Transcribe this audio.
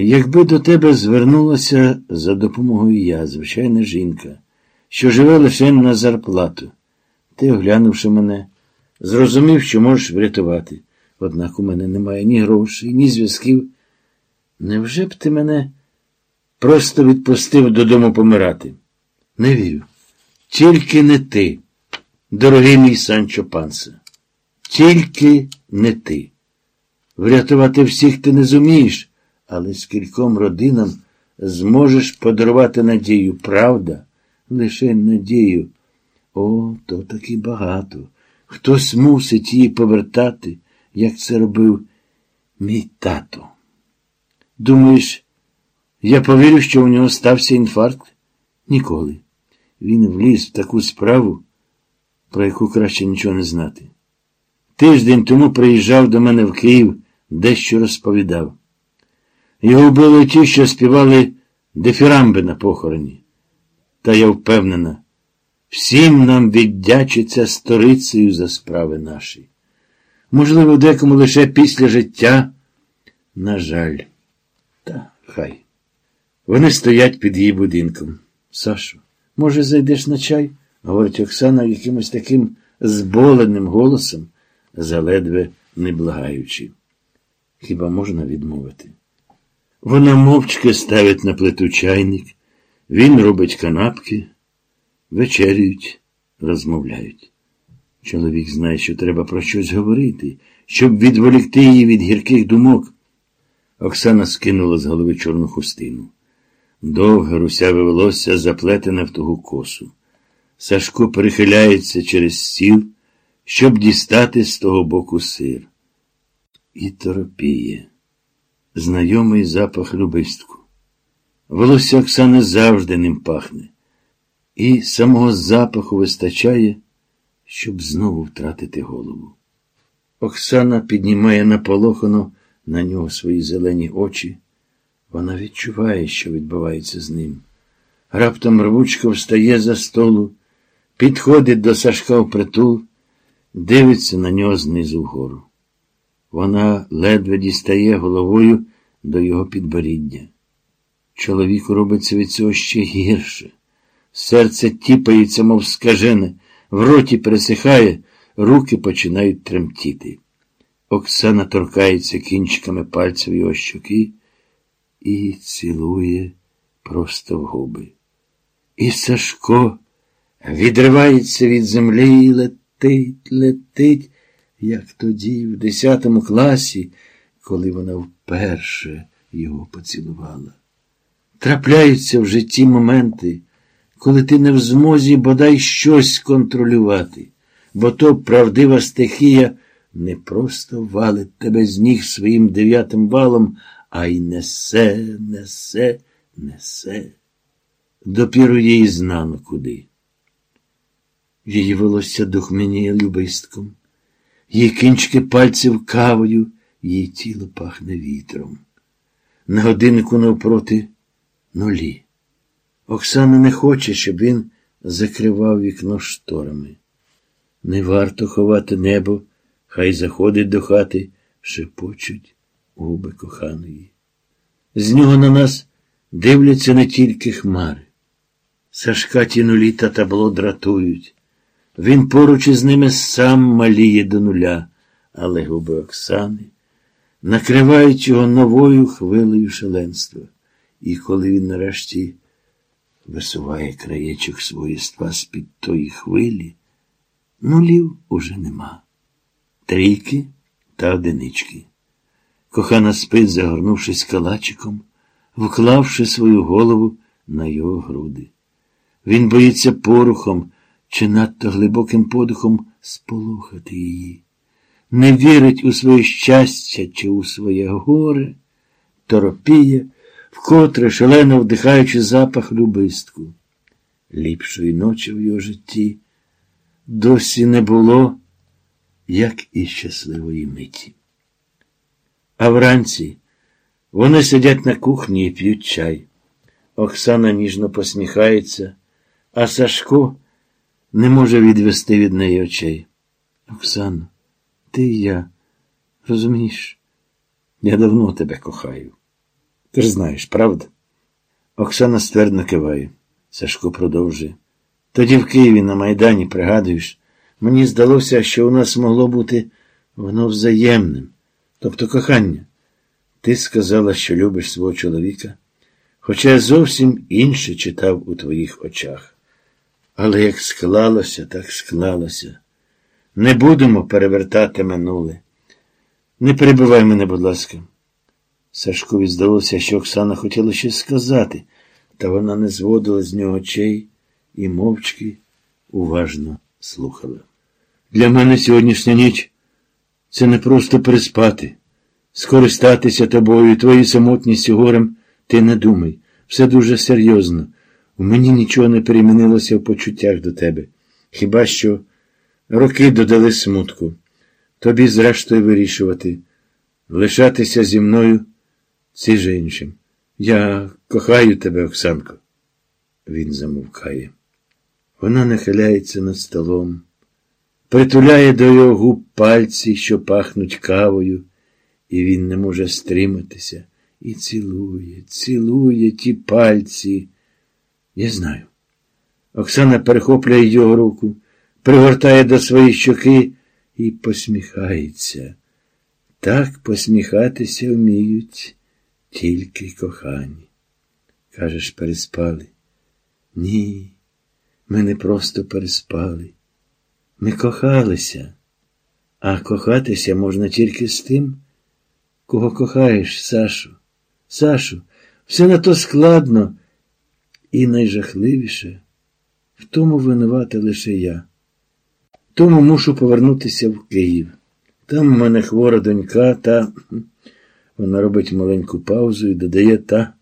Якби до тебе звернулася за допомогою я, звичайна жінка, що живе лише на зарплату, ти, оглянувши мене, зрозумів, що можеш врятувати. Однак у мене немає ні грошей, ні зв'язків. Невже б ти мене просто відпустив додому помирати? Не вірю. Тільки не ти, дорогий мій Санчо Панса. Тільки не ти. Врятувати всіх ти не зумієш, але скільком родинам зможеш подарувати надію. Правда? Лише надію. О, то таки багато. Хтось мусить її повертати, як це робив мій тато. Думаєш, я повірю, що у нього стався інфаркт? Ніколи. Він вліз в таку справу, про яку краще нічого не знати. Тиждень тому приїжджав до мене в Київ, дещо розповідав. Його вбили ті, що співали дифірамби на похороні. Та я впевнена, всім нам віддячиться сторицею за справи наші. Можливо, декому лише після життя, на жаль, та хай. Вони стоять під її будинком. Сашу, може, зайдеш на чай? говорить Оксана якимось таким зболеним голосом, заледве не благаючи. Хіба можна відмовити? Вона мовчки ставить на плиту чайник, він робить канапки, вечерюють, розмовляють. Чоловік знає, що треба про щось говорити, щоб відволікти її від гірких думок. Оксана скинула з голови чорну хустину. Довге русяве волосся заплетене в тугу косу. Сашко перехиляється через стіл, щоб дістати з того боку сир. І торопіє. Знайомий запах любистку. Волосся Оксани завжди ним пахне, і самого запаху вистачає, щоб знову втратити голову. Оксана піднімає наполохано на нього свої зелені очі. Вона відчуває, що відбувається з ним. Раптом рвучко встає за столу, підходить до Сашка в притул, дивиться на нього знизу вгору. Вона ледве дістає головою до його підборіддя. Чоловіку робиться від цього ще гірше. Серце тіпається, мов скажене, в роті пересихає, руки починають тремтіти. Оксана торкається кінчиками пальців його щоки і цілує просто в губи. І Сашко відривається від землі і летить, летить, як тоді, в десятому класі, коли вона вперше його поцілувала. Трапляються в житті моменти, коли ти не в змозі бодай щось контролювати, бо то правдива стихія не просто валить тебе з ніг своїм дев'ятим валом, а й несе, несе, несе. Допіру їй знано куди. Її волосся духменіє любистком, її кінчики пальців кавою, її тіло пахне вітром. На годиннику навпроти нулі. Оксана не хоче, щоб він закривав вікно шторами. Не варто ховати небо, хай заходить до хати, шепочуть губи коханої. З нього на нас дивляться не тільки хмари. Сашка ті нулі та табло дратують. Він поруч із ними сам маліє до нуля, але губи Оксани накривають його новою хвилею шаленства. І коли він нарешті висуває краєчок своєства з-під тої хвилі, нулів уже нема. Трійки та одинички. Кохана спить, загорнувшись калачиком, вклавши свою голову на його груди. Він боїться порухом чи надто глибоким подихом сполохати її, не вірить у своє щастя чи у своє горе, торопіє, вкотре шалено вдихаючи запах любистку. Ліпшої ночі в його житті досі не було, як і щасливої миті. А вранці вони сидять на кухні і п'ють чай. Оксана ніжно посміхається, а Сашко не може відвести від неї очей. Оксана, ти і я, розумієш, я давно тебе кохаю. Ти ж знаєш, правда? Оксана ствердно киває. Сашко продовжує. Тоді в Києві на Майдані, пригадуєш, мені здалося, що у нас могло бути воно взаємним, тобто кохання. Ти сказала, що любиш свого чоловіка, хоча я зовсім інше читав у твоїх очах. Але як склалося, так склалося. Не будемо перевертати минуле. Не перебивай мене, будь ласка. Сашкові здалося, що Оксана хотіла щось сказати, та вона не зводила з нього очей і мовчки уважно слухала. Для мене сьогоднішня ніч це не просто переспати. Скористатися тобою, твоєю самотністю горем, ти не думай. Все дуже серйозно. У мені нічого не перемінилося в почуттях до тебе. Хіба що роки додали смутку. Тобі, зрештою, вирішувати, лишатися зі мною ці же іншим. Я кохаю тебе, Оксанко. Він замовкає. Вона нахиляється над столом, притуляє до його губ пальці, що пахнуть кавою, і він не може стриматися. І цілує, цілує ті пальці. Я знаю. Оксана перехоплює його руку, пригортає до своєї щоки і посміхається. Так посміхатися вміють тільки кохані. Кажеш, переспали? Ні, ми не просто переспали. Ми кохалися, а кохатися можна тільки з тим, кого кохаєш, Сашу. Сашу, все на то складно і найжахливіше. В тому винувати лише я. Тому мушу повернутися в Київ. Там у мене хвора донька, та вона робить маленьку паузу і додає та